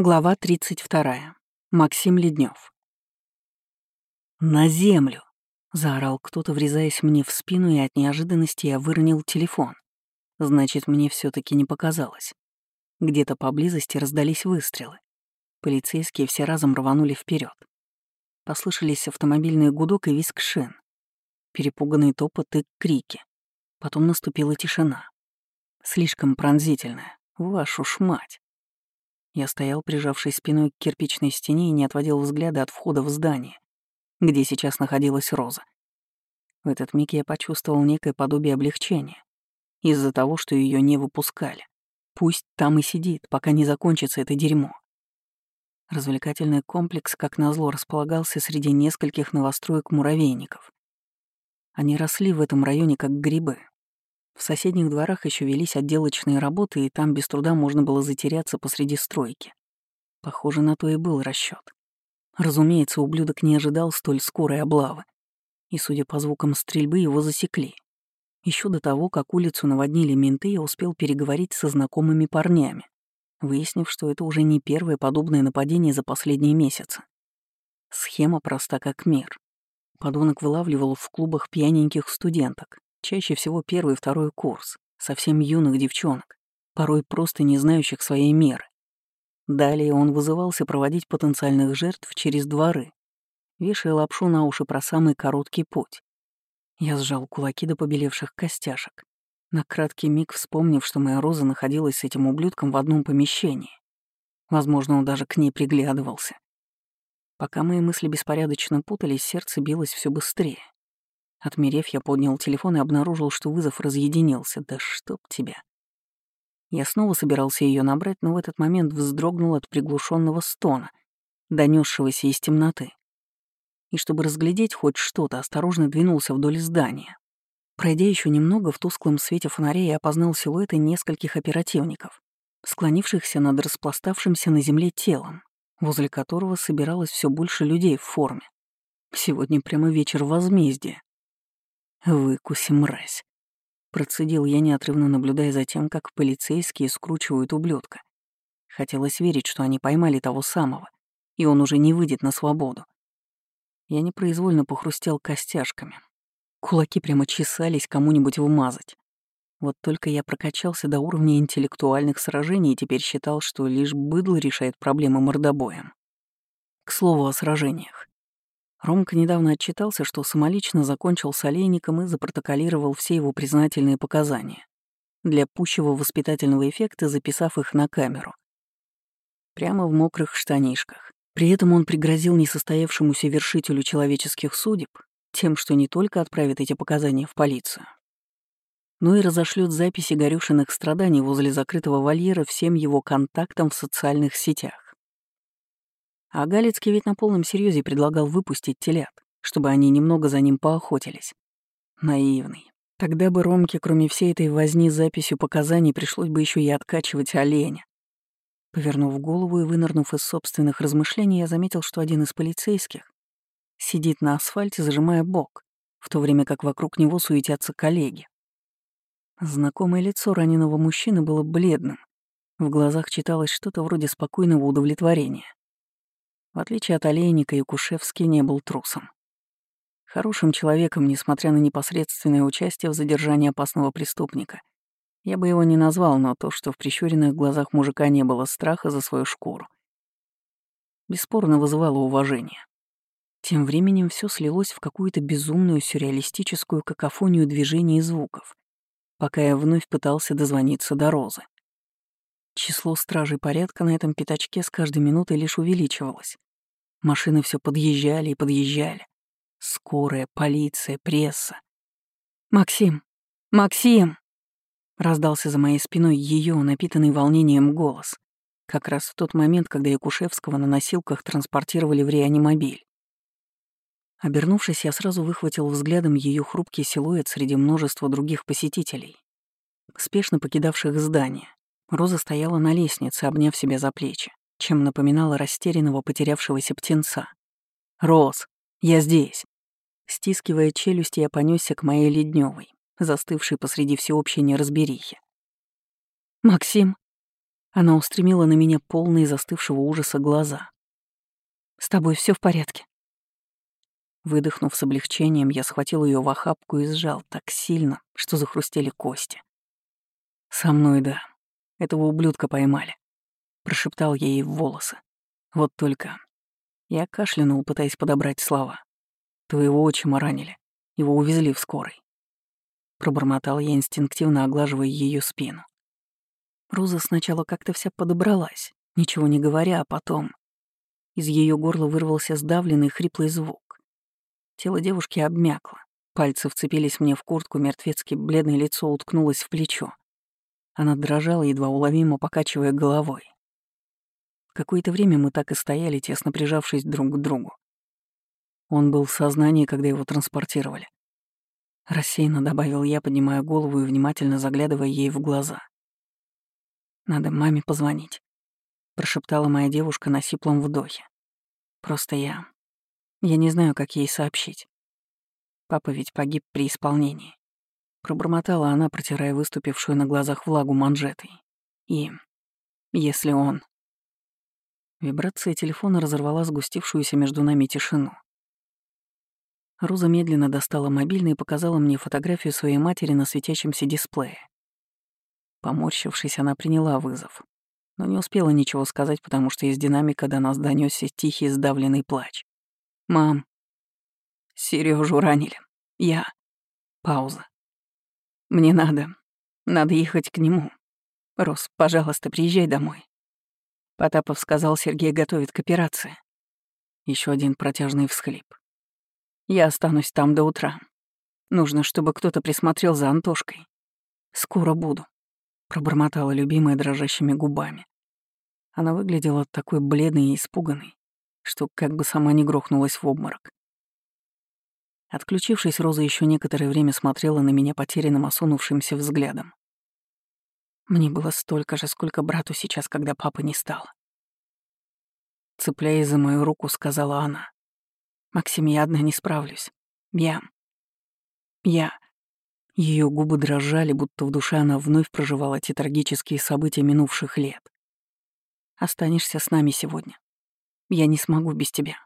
Глава 32. Максим Леднев. «На землю!» — заорал кто-то, врезаясь мне в спину, и от неожиданности я выронил телефон. Значит, мне все таки не показалось. Где-то поблизости раздались выстрелы. Полицейские все разом рванули вперед. Послышались автомобильный гудок и визг шин. Перепуганный топот и крики. Потом наступила тишина. Слишком пронзительная. Вашу ж мать. Я стоял, прижавшись спиной к кирпичной стене и не отводил взгляда от входа в здание, где сейчас находилась Роза. В этот миг я почувствовал некое подобие облегчения из-за того, что ее не выпускали. Пусть там и сидит, пока не закончится это дерьмо. Развлекательный комплекс, как назло, располагался среди нескольких новостроек-муравейников. Они росли в этом районе как грибы, в соседних дворах еще велись отделочные работы, и там без труда можно было затеряться посреди стройки. Похоже, на то и был расчет. Разумеется, ублюдок не ожидал столь скорой облавы. И, судя по звукам стрельбы, его засекли. Еще до того, как улицу наводнили менты, я успел переговорить со знакомыми парнями, выяснив, что это уже не первое подобное нападение за последние месяцы. Схема проста как мир. Подонок вылавливал в клубах пьяненьких студенток, Чаще всего первый и второй курс, совсем юных девчонок, порой просто не знающих своей меры. Далее он вызывался проводить потенциальных жертв через дворы, вешая лапшу на уши про самый короткий путь. Я сжал кулаки до побелевших костяшек, на краткий миг вспомнив, что моя Роза находилась с этим ублюдком в одном помещении. Возможно, он даже к ней приглядывался. Пока мои мысли беспорядочно путались, сердце билось все быстрее. Отмерев, я поднял телефон и обнаружил, что вызов разъединился. Да чтоб тебя. Я снова собирался ее набрать, но в этот момент вздрогнул от приглушенного стона, донесшегося из темноты. И чтобы разглядеть хоть что-то, осторожно двинулся вдоль здания. Пройдя еще немного, в тусклом свете фонаря я опознал силуэты нескольких оперативников, склонившихся над распластавшимся на земле телом, возле которого собиралось все больше людей в форме. Сегодня прямо вечер возмездия. «Выкуси, мразь!» Процедил я, неотрывно наблюдая за тем, как полицейские скручивают ублюдка. Хотелось верить, что они поймали того самого, и он уже не выйдет на свободу. Я непроизвольно похрустел костяшками. Кулаки прямо чесались кому-нибудь вмазать. Вот только я прокачался до уровня интеллектуальных сражений и теперь считал, что лишь быдло решает проблемы мордобоем. К слову о сражениях. Ромка недавно отчитался, что самолично закончил с олейником и запротоколировал все его признательные показания, для пущего воспитательного эффекта записав их на камеру. Прямо в мокрых штанишках. При этом он пригрозил несостоявшемуся вершителю человеческих судеб тем, что не только отправит эти показания в полицию, но и разошлет записи Горюшиных страданий возле закрытого вольера всем его контактам в социальных сетях. А Галицкий ведь на полном серьезе предлагал выпустить телят, чтобы они немного за ним поохотились. Наивный. Тогда бы Ромке, кроме всей этой возни с записью показаний, пришлось бы еще и откачивать оленя. Повернув голову и вынырнув из собственных размышлений, я заметил, что один из полицейских сидит на асфальте, зажимая бок, в то время как вокруг него суетятся коллеги. Знакомое лицо раненого мужчины было бледным. В глазах читалось что-то вроде спокойного удовлетворения. В отличие от Олейника, Якушевский не был трусом. Хорошим человеком, несмотря на непосредственное участие в задержании опасного преступника. Я бы его не назвал, но то, что в прищуренных глазах мужика не было страха за свою шкуру, бесспорно вызывало уважение. Тем временем все слилось в какую-то безумную сюрреалистическую какофонию движений и звуков, пока я вновь пытался дозвониться до Розы. Число стражей порядка на этом пятачке с каждой минутой лишь увеличивалось. Машины все подъезжали и подъезжали. Скорая, полиция, пресса. «Максим! Максим!» Раздался за моей спиной ее, напитанный волнением голос. Как раз в тот момент, когда Якушевского на носилках транспортировали в реанимобиль. Обернувшись, я сразу выхватил взглядом ее хрупкий силуэт среди множества других посетителей, спешно покидавших здание. Роза стояла на лестнице, обняв себя за плечи чем напоминала растерянного потерявшегося птенца. «Роз, я здесь!» Стискивая челюсть, я понесся к моей ледневой, застывшей посреди всеобщей неразберихи. «Максим!» Она устремила на меня полные застывшего ужаса глаза. «С тобой все в порядке?» Выдохнув с облегчением, я схватил ее в охапку и сжал так сильно, что захрустели кости. «Со мной, да. Этого ублюдка поймали», — прошептал я ей в волосы. «Вот только...» Я кашлянул, пытаясь подобрать слова. «Твоего отчима ранили. Его увезли в скорой». Пробормотал я, инстинктивно оглаживая ее спину. Роза сначала как-то вся подобралась, ничего не говоря, а потом... Из ее горла вырвался сдавленный хриплый звук. Тело девушки обмякло. Пальцы вцепились мне в куртку, мертвецки бледное лицо уткнулось в плечо. Она дрожала, едва уловимо покачивая головой. Какое-то время мы так и стояли, тесно прижавшись друг к другу. Он был в сознании, когда его транспортировали. Рассеянно добавил я, поднимая голову и внимательно заглядывая ей в глаза. Надо маме позвонить», — прошептала моя девушка на сиплом вдохе. «Просто я... Я не знаю, как ей сообщить. Папа ведь погиб при исполнении». Пробормотала она, протирая выступившую на глазах влагу манжетой. «И... если он...» Вибрация телефона разорвала сгустившуюся между нами тишину. Роза медленно достала мобильный и показала мне фотографию своей матери на светящемся дисплее. Поморщившись, она приняла вызов, но не успела ничего сказать, потому что из динамика до нас донесся тихий сдавленный плач. «Мам, Сережу ранили. Я...» Пауза. «Мне надо. Надо ехать к нему. Рос, пожалуйста, приезжай домой». Потапов сказал, Сергей готовит к операции. Еще один протяжный всхлип. «Я останусь там до утра. Нужно, чтобы кто-то присмотрел за Антошкой. Скоро буду» пробормотала любимая дрожащими губами. Она выглядела такой бледной и испуганной, что как бы сама не грохнулась в обморок. Отключившись, Роза еще некоторое время смотрела на меня потерянным осунувшимся взглядом. Мне было столько же, сколько брату сейчас, когда папы не стало. Цепляясь за мою руку, сказала она. «Максим, я одна не справлюсь. Я... Я...» Ее губы дрожали, будто в душе она вновь проживала те трагические события минувших лет. «Останешься с нами сегодня. Я не смогу без тебя.